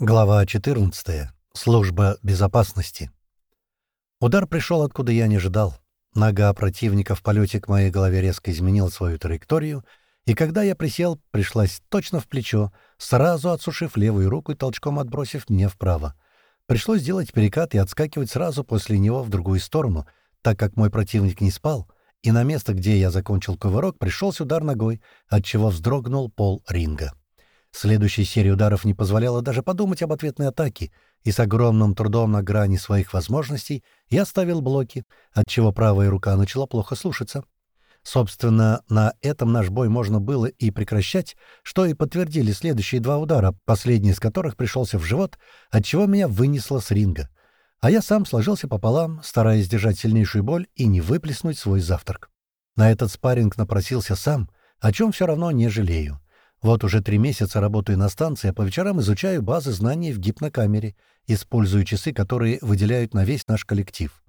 Глава 14. Служба безопасности. Удар пришел, откуда я не ожидал. Нога противника в полете к моей голове резко изменила свою траекторию, и когда я присел, пришлась точно в плечо, сразу отсушив левую руку и толчком отбросив меня вправо. Пришлось сделать перекат и отскакивать сразу после него в другую сторону, так как мой противник не спал, и на место, где я закончил кувырок, пришелся удар ногой, отчего вздрогнул пол ринга. Следующая серия ударов не позволяла даже подумать об ответной атаке, и с огромным трудом на грани своих возможностей я ставил блоки, отчего правая рука начала плохо слушаться. Собственно, на этом наш бой можно было и прекращать, что и подтвердили следующие два удара, последний из которых пришелся в живот, отчего меня вынесло с ринга. А я сам сложился пополам, стараясь сдержать сильнейшую боль и не выплеснуть свой завтрак. На этот спарринг напросился сам, о чем все равно не жалею. Вот уже три месяца работаю на станции, а по вечерам изучаю базы знаний в гипнокамере, используя часы, которые выделяют на весь наш коллектив.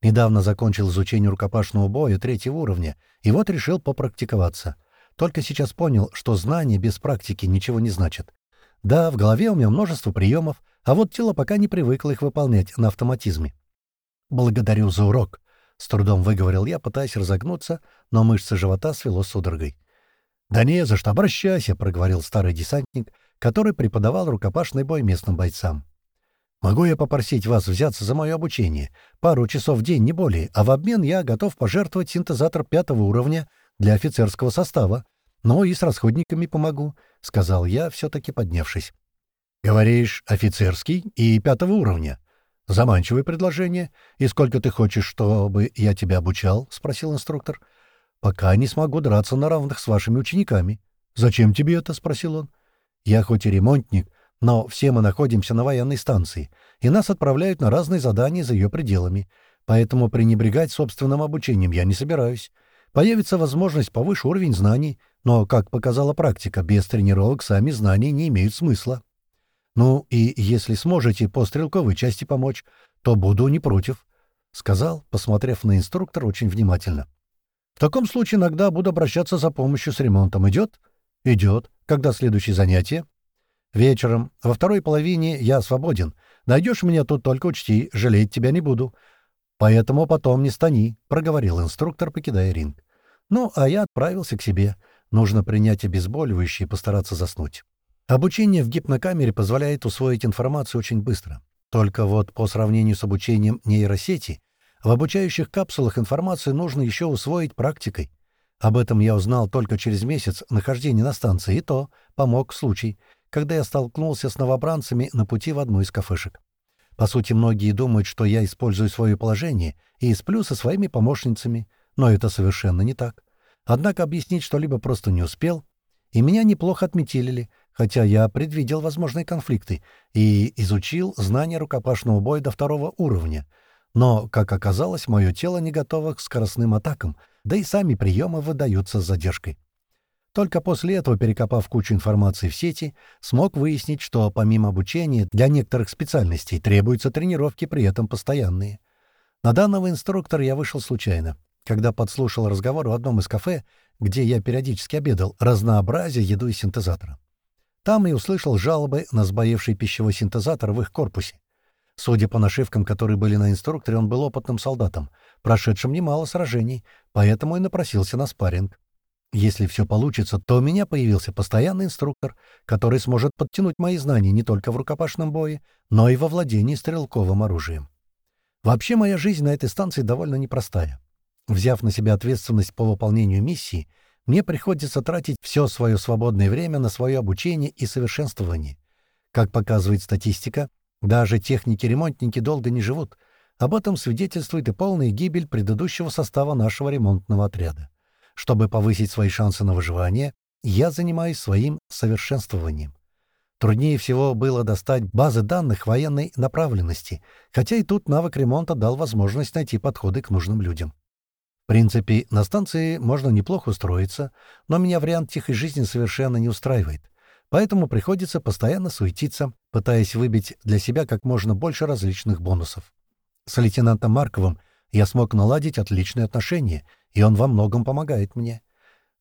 Недавно закончил изучение рукопашного боя третьего уровня, и вот решил попрактиковаться. Только сейчас понял, что знания без практики ничего не значат. Да, в голове у меня множество приемов, а вот тело пока не привыкло их выполнять на автоматизме. «Благодарю за урок», — с трудом выговорил я, пытаясь разогнуться, но мышцы живота свело судорогой. «Да не за что, обращайся», — проговорил старый десантник, который преподавал рукопашный бой местным бойцам. «Могу я попросить вас взяться за мое обучение? Пару часов в день, не более, а в обмен я готов пожертвовать синтезатор пятого уровня для офицерского состава. Ну и с расходниками помогу», — сказал я, все-таки поднявшись. «Говоришь, офицерский и пятого уровня?» «Заманчивое предложение. И сколько ты хочешь, чтобы я тебя обучал?» — спросил инструктор. — «Пока не смогу драться на равных с вашими учениками». «Зачем тебе это?» — спросил он. «Я хоть и ремонтник, но все мы находимся на военной станции, и нас отправляют на разные задания за ее пределами, поэтому пренебрегать собственным обучением я не собираюсь. Появится возможность повыше уровень знаний, но, как показала практика, без тренировок сами знания не имеют смысла. Ну и если сможете по стрелковой части помочь, то буду не против», — сказал, посмотрев на инструктора очень внимательно. В таком случае иногда буду обращаться за помощью с ремонтом. Идет? Идет. Когда следующее занятие? Вечером. Во второй половине я свободен. Найдешь меня тут, только учти, жалеть тебя не буду. Поэтому потом не стани, — проговорил инструктор, покидая ринг. Ну, а я отправился к себе. Нужно принять обезболивающее и постараться заснуть. Обучение в гипнокамере позволяет усвоить информацию очень быстро. Только вот по сравнению с обучением нейросети в обучающих капсулах информацию нужно еще усвоить практикой. Об этом я узнал только через месяц нахождения на станции, и то помог случай, когда я столкнулся с новобранцами на пути в одну из кафешек. По сути, многие думают, что я использую свое положение и сплю со своими помощницами, но это совершенно не так. Однако объяснить что-либо просто не успел, и меня неплохо отметилили, хотя я предвидел возможные конфликты и изучил знания рукопашного боя до второго уровня — но, как оказалось, мое тело не готово к скоростным атакам, да и сами приемы выдаются с задержкой. Только после этого, перекопав кучу информации в сети, смог выяснить, что помимо обучения для некоторых специальностей требуются тренировки при этом постоянные. На данного инструктора я вышел случайно, когда подслушал разговор в одном из кафе, где я периодически обедал, разнообразие еду и синтезатора. Там и услышал жалобы на сбоевший пищевой синтезатор в их корпусе. Судя по нашивкам, которые были на инструкторе, он был опытным солдатом, прошедшим немало сражений, поэтому и напросился на спарринг. Если все получится, то у меня появился постоянный инструктор, который сможет подтянуть мои знания не только в рукопашном бое, но и во владении стрелковым оружием. Вообще моя жизнь на этой станции довольно непростая. Взяв на себя ответственность по выполнению миссии, мне приходится тратить все свое свободное время на свое обучение и совершенствование. Как показывает статистика, даже техники-ремонтники долго не живут. Об этом свидетельствует и полная гибель предыдущего состава нашего ремонтного отряда. Чтобы повысить свои шансы на выживание, я занимаюсь своим совершенствованием. Труднее всего было достать базы данных военной направленности, хотя и тут навык ремонта дал возможность найти подходы к нужным людям. В принципе, на станции можно неплохо устроиться, но меня вариант тихой жизни совершенно не устраивает поэтому приходится постоянно суетиться, пытаясь выбить для себя как можно больше различных бонусов. С лейтенантом Марковым я смог наладить отличные отношения, и он во многом помогает мне.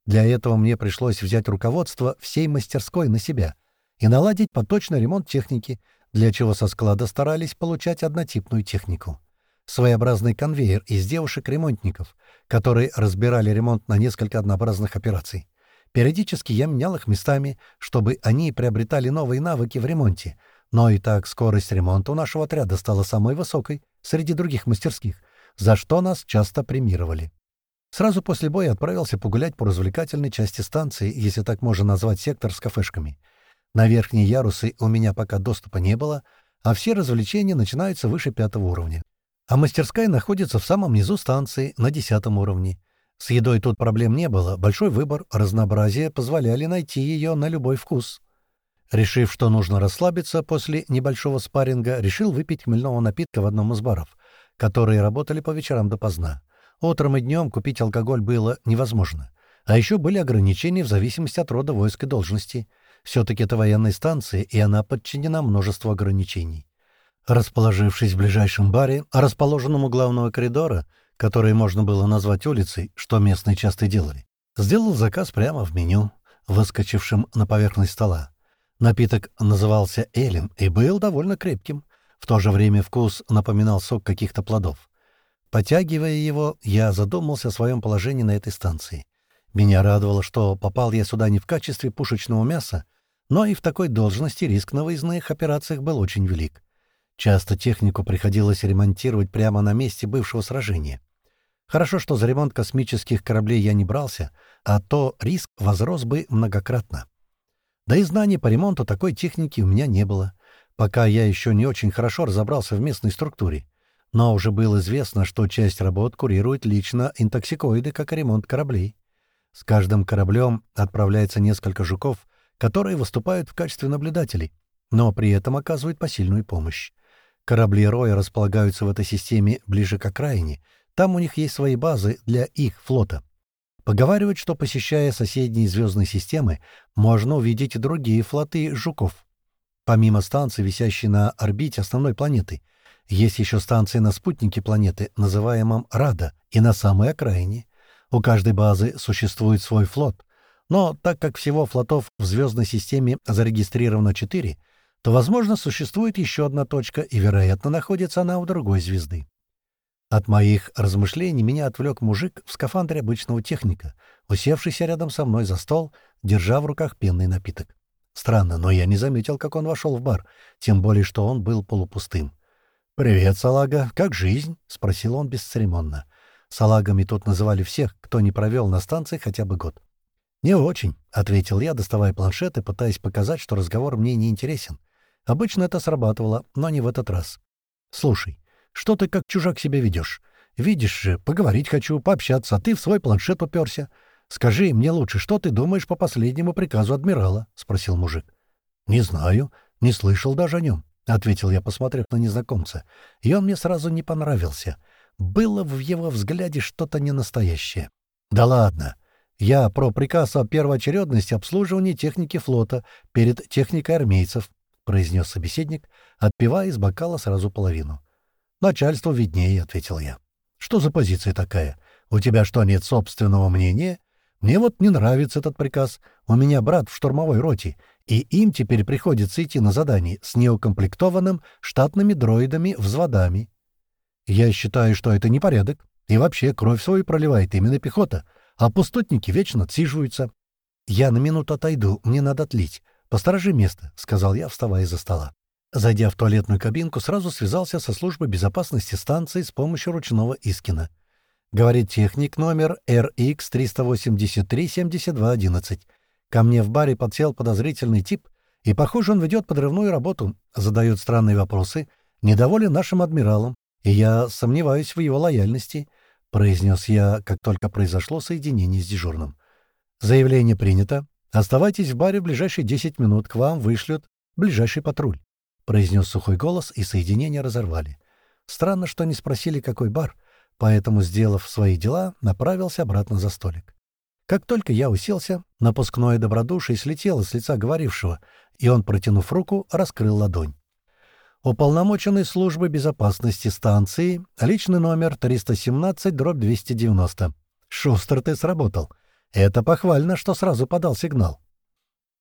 Для этого мне пришлось взять руководство всей мастерской на себя. и наладить поточный ремонт техники, для чего со склада старались получать однотипную технику. Своеобразный конвейер из девушек-ремонтников, которые разбирали ремонт на несколько однообразных операций. Периодически я менял их местами, чтобы они приобретали новые навыки в ремонте. Но и так скорость ремонта у нашего отряда стала самой высокой среди других мастерских, за что нас часто премировали. Сразу после боя отправился погулять по развлекательной части станции, если так можно назвать сектор с кафешками. На верхние ярусы у меня пока доступа не было, а все развлечения начинаются выше пятого уровня. А мастерская находится в самом низу станции, на десятом уровне. С едой тут проблем не было, большой выбор, разнообразие позволяли найти ее на любой вкус. Решив, что нужно расслабиться после небольшого спарринга, решил выпить хмельного напитка в одном из баров, которые работали по вечерам допоздна. Утром и днем купить алкоголь было невозможно. А еще были ограничения в зависимости от рода войск и должности. Все-таки это военная станция, и она подчинена множеству ограничений. Расположившись в ближайшем баре, расположенном у главного коридора, который можно было назвать улицей, что местные часто делали, сделал заказ прямо в меню, выскочившем на поверхность стола. Напиток назывался элем и был довольно крепким. В то же время вкус напоминал сок каких-то плодов. Потягивая его, я задумался о своем положении на этой станции. Меня радовало, что попал я сюда не в качестве пушечного мяса, но и в такой должности риск на выездных операциях был очень велик. Часто технику приходилось ремонтировать прямо на месте бывшего сражения. Хорошо, что за ремонт космических кораблей я не брался, а то риск возрос бы многократно. Да и знаний по ремонту такой техники у меня не было, пока я еще не очень хорошо разобрался в местной структуре. Но уже было известно, что часть работ курирует лично интоксикоиды, как и ремонт кораблей. С каждым кораблем отправляется несколько жуков, которые выступают в качестве наблюдателей, но при этом оказывают посильную помощь. Корабли Роя располагаются в этой системе ближе к окраине. Там у них есть свои базы для их флота. Поговаривают, что, посещая соседние звездные системы, можно увидеть другие флоты жуков. Помимо станций, висящей на орбите основной планеты, есть еще станции на спутнике планеты, называемом Рада, и на самой окраине. У каждой базы существует свой флот. Но так как всего флотов в звездной системе зарегистрировано четыре, то, возможно, существует еще одна точка, и, вероятно, находится она у другой звезды. От моих размышлений меня отвлек мужик в скафандре обычного техника, усевшийся рядом со мной за стол, держа в руках пенный напиток. Странно, но я не заметил, как он вошел в бар, тем более, что он был полупустым. «Привет, салага, как жизнь?» — спросил он бесцеремонно. Салагами тут называли всех, кто не провел на станции хотя бы год. «Не очень», — ответил я, доставая планшет и пытаясь показать, что разговор мне не интересен. Обычно это срабатывало, но не в этот раз. «Слушай, что ты как чужак себя ведешь? Видишь же, поговорить хочу, пообщаться, а ты в свой планшет уперся. Скажи мне лучше, что ты думаешь по последнему приказу адмирала?» — спросил мужик. «Не знаю, не слышал даже о нем», — ответил я, посмотрев на незнакомца. И он мне сразу не понравился. Было в его взгляде что-то ненастоящее. «Да ладно!» Я про приказ о первоочередности обслуживания техники флота перед техникой армейцев, — произнес собеседник, отпивая из бокала сразу половину. «Начальство виднее», — ответил я. «Что за позиция такая? У тебя что, нет собственного мнения? Мне вот не нравится этот приказ. У меня брат в штурмовой роте, и им теперь приходится идти на задание с неукомплектованным штатными дроидами-взводами. Я считаю, что это непорядок, и вообще кровь свою проливает именно пехота, а пустотники вечно отсиживаются. Я на минуту отойду, мне надо отлить. «Посторожи место», — сказал я, вставая за стола. Зайдя в туалетную кабинку, сразу связался со службой безопасности станции с помощью ручного Искина. Говорит техник номер RX-383-7211. Ко мне в баре подсел подозрительный тип, и, похоже, он ведет подрывную работу, задает странные вопросы, недоволен нашим адмиралом, и я сомневаюсь в его лояльности, — произнес я, как только произошло соединение с дежурным. Заявление принято. «Оставайтесь в баре в ближайшие десять минут, к вам вышлют ближайший патруль», — произнес сухой голос, и соединение разорвали. Странно, что не спросили, какой бар, поэтому, сделав свои дела, направился обратно за столик. Как только я уселся, напускное добродушие слетело с лица говорившего, и он, протянув руку, раскрыл ладонь. Уполномоченный службы безопасности станции, личный номер 317-290. Шустер ты сработал. Это похвально, что сразу подал сигнал.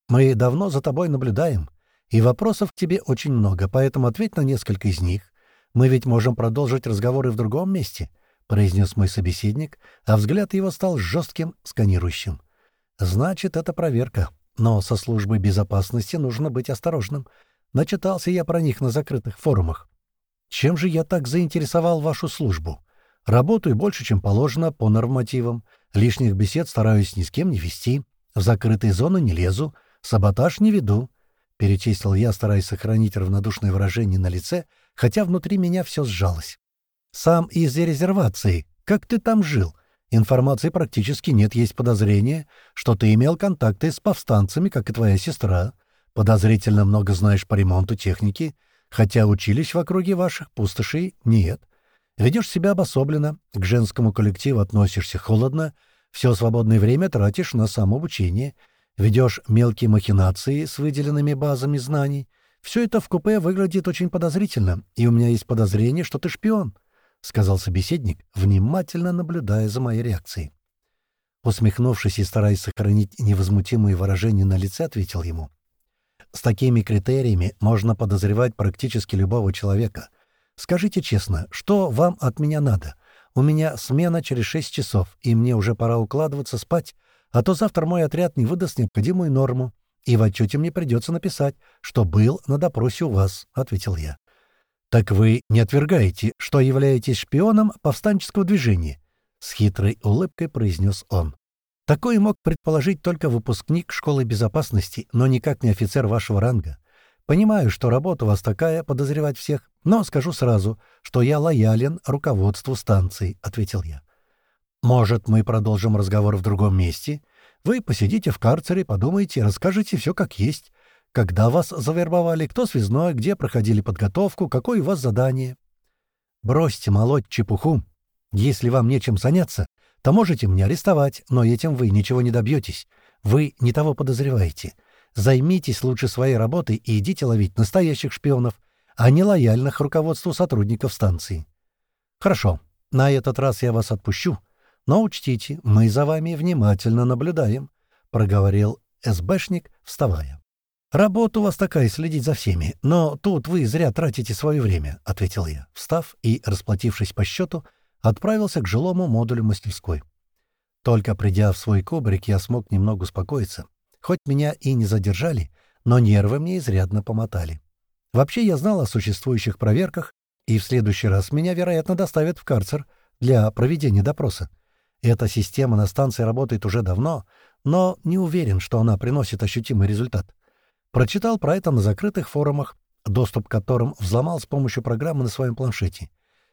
Мы давно за тобой наблюдаем, и вопросов к тебе очень много, поэтому ответь на несколько из них. Мы ведь можем продолжить разговоры в другом месте», — произнес мой собеседник, а взгляд его стал жестким, сканирующим. «Значит, это проверка. Но со службой безопасности нужно быть осторожным. Начитался я про них на закрытых форумах. Чем же я так заинтересовал вашу службу? Работаю больше, чем положено, по нормативам. Лишних бесед стараюсь ни с кем не вести. В закрытые зоны не лезу. Саботаж не веду. Перечислил я, стараясь сохранить равнодушное выражение на лице, хотя внутри меня все сжалось. «Сам из резервации. Как ты там жил? Информации практически нет, есть подозрение, что ты имел контакты с повстанцами, как и твоя сестра. Подозрительно много знаешь по ремонту техники, хотя училищ в округе ваших пустошей нет. Ведешь себя обособленно, к женскому коллективу относишься холодно, все свободное время тратишь на самообучение, ведешь мелкие махинации с выделенными базами знаний. Все это в купе выглядит очень подозрительно, и у меня есть подозрение, что ты шпион. — сказал собеседник, внимательно наблюдая за моей реакцией. Усмехнувшись и стараясь сохранить невозмутимые выражения на лице, ответил ему. «С такими критериями можно подозревать практически любого человека. Скажите честно, что вам от меня надо? У меня смена через шесть часов, и мне уже пора укладываться спать, а то завтра мой отряд не выдаст необходимую норму, и в отчете мне придется написать, что был на допросе у вас», — ответил я. «Так вы не отвергаете, что являетесь шпионом повстанческого движения?» — с хитрой улыбкой произнес он. «Такое мог предположить только выпускник школы безопасности, но никак не офицер вашего ранга. Понимаю, что работа у вас такая, подозревать всех, но скажу сразу, что я лоялен руководству станции», — ответил я. «Может, мы продолжим разговор в другом месте? Вы посидите в карцере, подумайте, расскажете все как есть. Когда вас завербовали, кто связной, где проходили подготовку, какое у вас задание. Бросьте молоть чепуху. Если вам нечем заняться, то можете меня арестовать, но этим вы ничего не добьетесь. Вы не того подозреваете. Займитесь лучше своей работой и идите ловить настоящих шпионов, а не лояльных руководству сотрудников станции. Хорошо, на этот раз я вас отпущу, но учтите, мы за вами внимательно наблюдаем, — проговорил СБшник, вставая. «Работа у вас такая, следить за всеми, но тут вы зря тратите свое время», — ответил я, встав и, расплатившись по счету, отправился к жилому модулю мастерской. Только придя в свой кубрик, я смог немного успокоиться. Хоть меня и не задержали, но нервы мне изрядно помотали. Вообще я знал о существующих проверках, и в следующий раз меня, вероятно, доставят в карцер для проведения допроса. Эта система на станции работает уже давно, но не уверен, что она приносит ощутимый результат. Прочитал про это на закрытых форумах, доступ к которым взломал с помощью программы на своем планшете.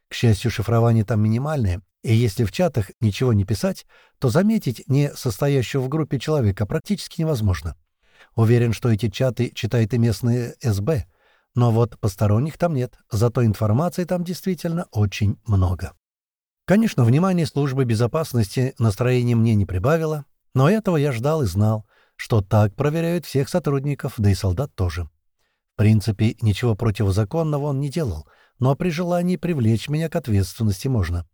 К счастью, шифрование там минимальное, и если в чатах ничего не писать, то заметить не состоящего в группе человека практически невозможно. Уверен, что эти чаты читает и местные СБ, но вот посторонних там нет, зато информации там действительно очень много. Конечно, внимание службы безопасности настроение мне не прибавило, но этого я ждал и знал — что так проверяют всех сотрудников, да и солдат тоже. В принципе, ничего противозаконного он не делал, но при желании привлечь меня к ответственности можно.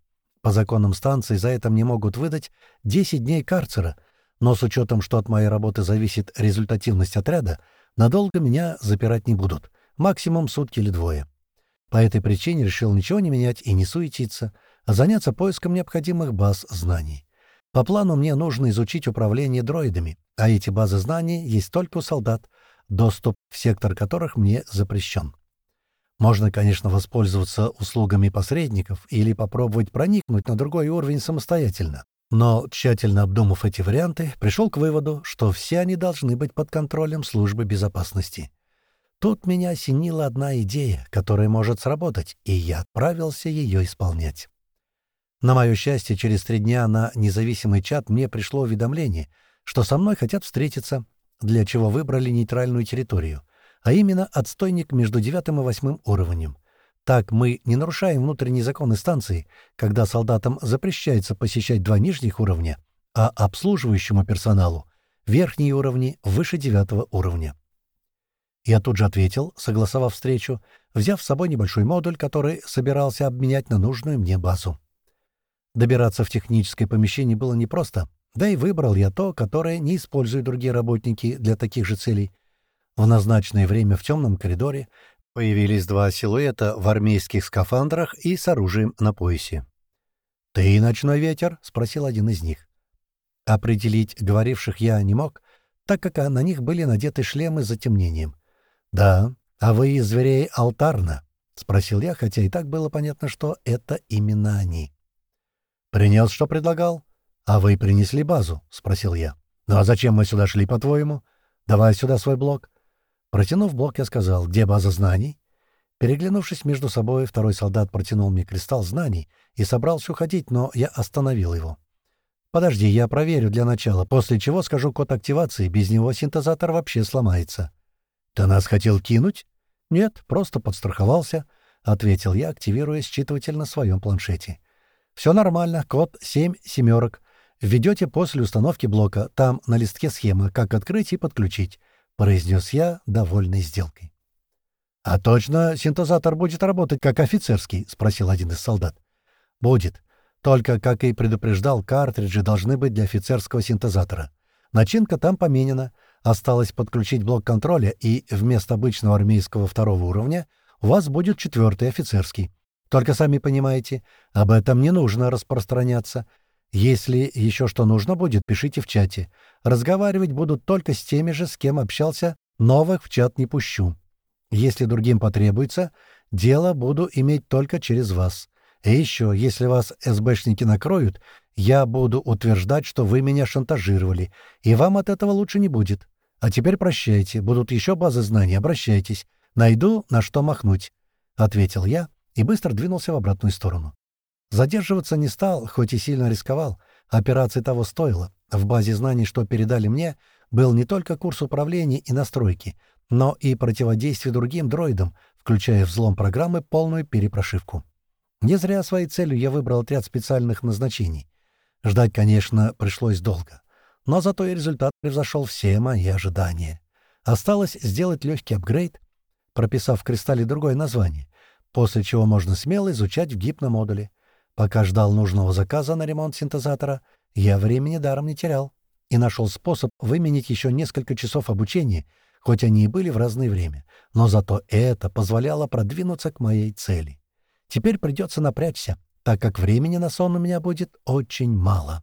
По законам станции за это мне могут выдать 10 дней карцера, но с учетом, что от моей работы зависит результативность отряда, надолго меня запирать не будут, максимум сутки или двое. По этой причине решил ничего не менять и не суетиться, а заняться поиском необходимых баз знаний. По плану мне нужно изучить управление дроидами, а эти базы знаний есть только у солдат, доступ в сектор которых мне запрещен. Можно, конечно, воспользоваться услугами посредников или попробовать проникнуть на другой уровень самостоятельно. Но, тщательно обдумав эти варианты, пришел к выводу, что все они должны быть под контролем службы безопасности. Тут меня осенила одна идея, которая может сработать, и я отправился ее исполнять. На мое счастье, через три дня на независимый чат мне пришло уведомление — что со мной хотят встретиться, для чего выбрали нейтральную территорию, а именно отстойник между девятым и восьмым уровнем. Так мы не нарушаем внутренние законы станции, когда солдатам запрещается посещать два нижних уровня, а обслуживающему персоналу — верхние уровни выше девятого уровня. Я тут же ответил, согласовав встречу, взяв с собой небольшой модуль, который собирался обменять на нужную мне базу. Добираться в техническое помещение было непросто, Да и выбрал я то, которое не используют другие работники для таких же целей. В назначенное время в темном коридоре появились два силуэта в армейских скафандрах и с оружием на поясе. «Ты ночной ветер?» — спросил один из них. Определить говоривших я не мог, так как на них были надеты шлемы с затемнением. «Да, а вы из зверей алтарна?» — спросил я, хотя и так было понятно, что это именно они. «Принес, что предлагал?» «А вы принесли базу?» — спросил я. «Ну а зачем мы сюда шли, по-твоему? Давай сюда свой блок». Протянув блок, я сказал, «Где база знаний?» Переглянувшись между собой, второй солдат протянул мне кристалл знаний и собрался уходить, но я остановил его. «Подожди, я проверю для начала, после чего скажу код активации, без него синтезатор вообще сломается». «Ты нас хотел кинуть?» «Нет, просто подстраховался», — ответил я, активируя считыватель на своем планшете. «Все нормально, код семь семерок. Введете после установки блока. Там на листке схема, как открыть и подключить», — произнес я, довольный сделкой. «А точно синтезатор будет работать как офицерский?» — спросил один из солдат. «Будет. Только, как и предупреждал, картриджи должны быть для офицерского синтезатора. Начинка там поменена. Осталось подключить блок контроля, и вместо обычного армейского второго уровня у вас будет четвертый офицерский. Только сами понимаете, об этом не нужно распространяться. Если еще что нужно будет, пишите в чате. Разговаривать будут только с теми же, с кем общался, новых в чат не пущу. Если другим потребуется, дело буду иметь только через вас. И еще, если вас СБшники накроют, я буду утверждать, что вы меня шантажировали, и вам от этого лучше не будет. А теперь прощайте, будут еще базы знаний, обращайтесь. Найду, на что махнуть», — ответил я и быстро двинулся в обратную сторону. Задерживаться не стал, хоть и сильно рисковал. Операция того стоила. В базе знаний, что передали мне, был не только курс управления и настройки, но и противодействие другим дроидам, включая взлом программы полную перепрошивку. Не зря своей целью я выбрал отряд специальных назначений. Ждать, конечно, пришлось долго. Но зато и результат превзошел все мои ожидания. Осталось сделать легкий апгрейд, прописав в кристалле другое название, после чего можно смело изучать в гипномодуле. Пока ждал нужного заказа на ремонт синтезатора, я времени даром не терял и нашел способ выменить еще несколько часов обучения, хоть они и были в разное время, но зато это позволяло продвинуться к моей цели. Теперь придется напрячься, так как времени на сон у меня будет очень мало.